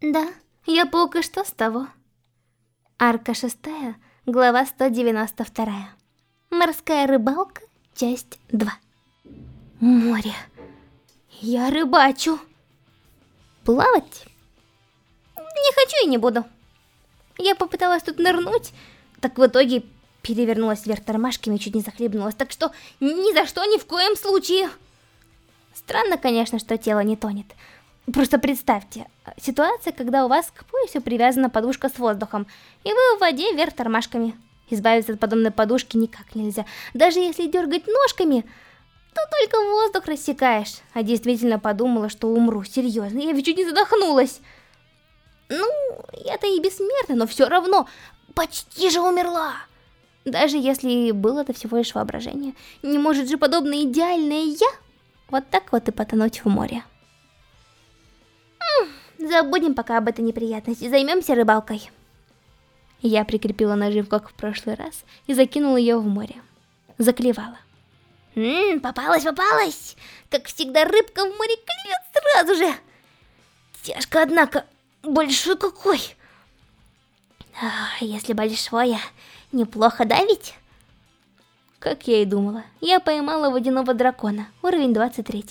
Да, я паук, и что с того? Арка шестая, глава 192. Морская рыбалка, часть 2. Море. Я рыбачу. Плавать? Не хочу и не буду. Я попыталась тут нырнуть, так в итоге перевернулась вверх тормашками и чуть не захлебнулась, так что ни за что, ни в коем случае. Странно, конечно, что тело не тонет. Просто представьте, ситуация, когда у вас к поясу привязана подушка с воздухом, и вы в воде вверх тормашками. Избавиться от подобной подушки никак нельзя. Даже если дергать ножками, то только воздух рассекаешь. А действительно подумала, что умру. Серьезно, я ведь чуть не задохнулась. Ну, я-то и бессмертна, но все равно почти же умерла. Даже если было это всего лишь воображение. Не может же подобное идеальное я вот так вот и потонуть в море. Забудем пока об этой неприятности, займемся рыбалкой. Я прикрепила наживку, как в прошлый раз, и закинула ее в море. Заклевала. Ммм, попалась, попалась! Как всегда, рыбка в море клюет сразу же! Тяжко, однако, большой какой! Ах, если большое, неплохо давить? Как я и думала, я поймала водяного дракона, уровень 23.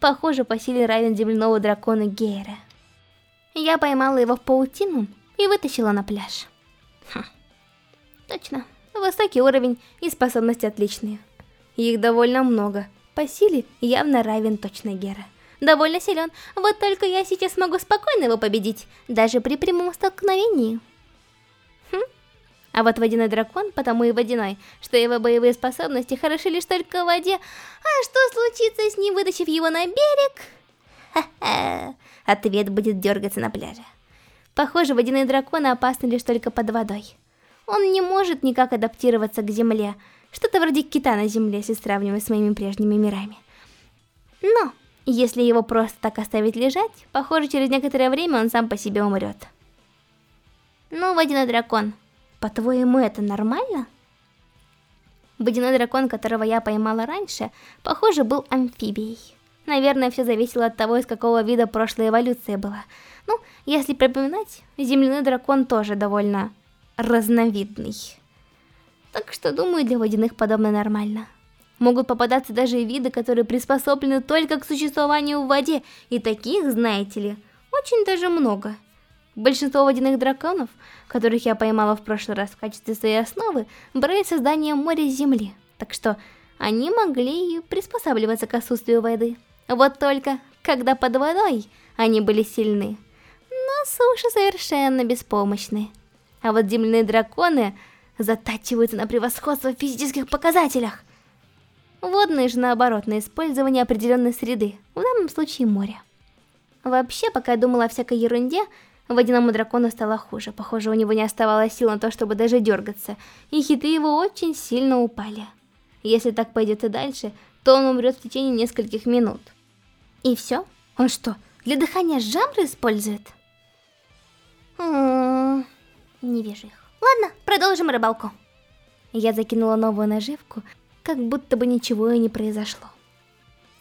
Похоже, по силе равен земляного дракона Гейра. Я поймала его в паутину и вытащила на пляж. Хм. Точно, высокий уровень и способности отличные. Их довольно много, по силе явно равен точно Гера. Довольно силен, вот только я сейчас могу спокойно его победить, даже при прямом столкновении. Хм. А вот водяной дракон, потому и водяной, что его боевые способности хороши лишь только в воде. А что случится с ним, вытащив его на берег? Ха-ха, ответ будет дергаться на пляже. Похоже, водяные драконы опасны лишь только под водой. Он не может никак адаптироваться к земле, что-то вроде кита на земле, если сравнивать с моими прежними мирами. Но, если его просто так оставить лежать, похоже, через некоторое время он сам по себе умрет. Ну, водяной дракон, по-твоему, это нормально? Водяной дракон, которого я поймала раньше, похоже, был амфибией. Наверное, все зависело от того, из какого вида прошлая эволюция была. Ну, если припоминать, земляной дракон тоже довольно разновидный. Так что, думаю, для водяных подобное нормально. Могут попадаться даже виды, которые приспособлены только к существованию в воде, и таких, знаете ли, очень даже много. Большинство водяных драконов, которых я поймала в прошлый раз в качестве своей основы, брали создание моря с земли, так что они могли приспосабливаться к отсутствию воды. Вот только, когда под водой, они были сильны, на суше совершенно беспомощны. А вот земляные драконы затачиваются на превосходство в физических показателях. Водные же наоборот, на использование определенной среды, в данном случае моря. Вообще, пока я думала о всякой ерунде, Водяному дракону стало хуже. Похоже, у него не оставалось сил на то, чтобы даже дергаться, и хиты его очень сильно упали. Если так пойдет и дальше, то он умрет в течение нескольких минут. И все? Он что, для дыхания жамры использует? М-м-м, не вижу их. Ладно, продолжим рыбалку. Я закинула новую наживку, как будто бы ничего и не произошло.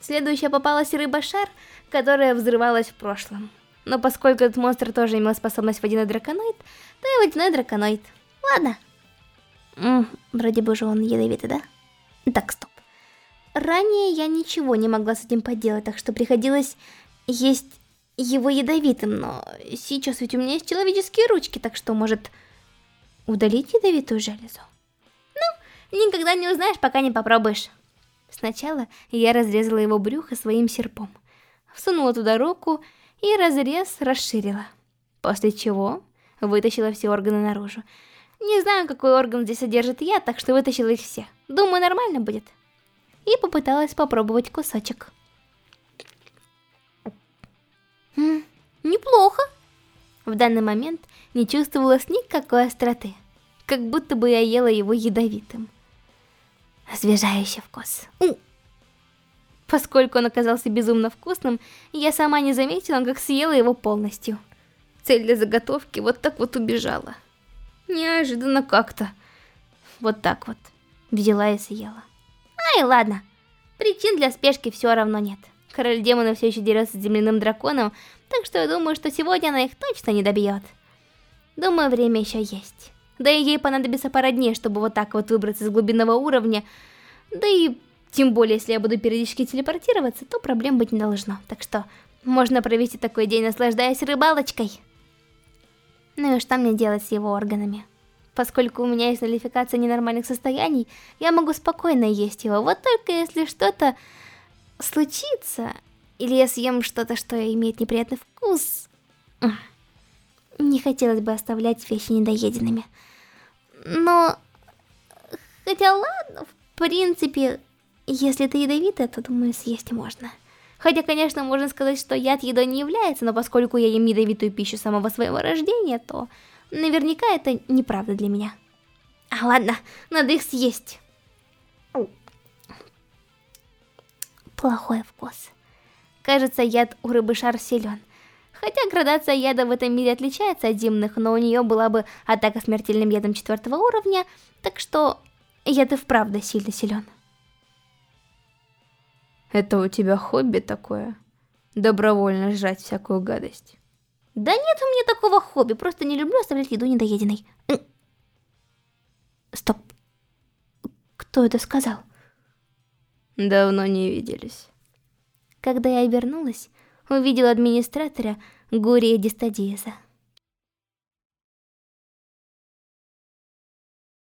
Следующая попалась рыба-шар, которая взрывалась в прошлом. Но поскольку этот монстр тоже имел способность водяной драконоид, то и водяной драконоид. Ладно. М вроде бы же он ядовитый, да? Так, стоп. Ранее я ничего не могла с этим поделать, так что приходилось есть его ядовитым, но сейчас ведь у меня есть человеческие ручки, так что, может, удалить ядовитую железу? Ну, никогда не узнаешь, пока не попробуешь. Сначала я разрезала его брюхо своим серпом, всунула туда руку и разрез расширила. После чего вытащила все органы наружу. Не знаю, какой орган здесь содержит я, так что вытащила их все. Думаю, нормально будет. И попыталась попробовать кусочек. М -м, неплохо. В данный момент не чувствовалось никакой остроты. Как будто бы я ела его ядовитым. Освежающий вкус. У Поскольку он оказался безумно вкусным, я сама не заметила, как съела его полностью. Цель для заготовки вот так вот убежала. Неожиданно как-то. Вот так вот. Взяла и съела. Ай, ладно. Причин для спешки все равно нет. Король демона все еще дерется с земляным драконом, так что я думаю, что сегодня она их точно не добьет. Думаю, время еще есть. Да и ей понадобится пара дней, чтобы вот так вот выбраться из глубинного уровня. Да и тем более, если я буду периодически телепортироваться, то проблем быть не должно. Так что можно провести такой день, наслаждаясь рыбалочкой. Ну и что мне делать с его органами? Поскольку у меня есть нулификация ненормальных состояний, я могу спокойно есть его. Вот только если что-то случится, или я съем что-то, что имеет неприятный вкус... Не хотелось бы оставлять вещи недоеденными. Но... Хотя ладно, в принципе, если это ядовито, то, думаю, съесть можно. Хотя, конечно, можно сказать, что яд едой не является, но поскольку я ем ядовитую пищу самого своего рождения, то наверняка это неправда для меня. А ладно, надо их съесть. Плохой вкус. Кажется, яд у рыбы шар силен. Хотя градация яда в этом мире отличается от земных, но у нее была бы атака смертельным ядом четвертого уровня, так что яд и вправду сильно силен. Это у тебя хобби такое? Добровольно жрать всякую гадость. Да нет у меня такого хобби, просто не люблю оставлять еду недоеденной. Стоп. Кто это сказал? Давно не виделись. Когда я вернулась, увидела администратора Гурия Дистадиеза.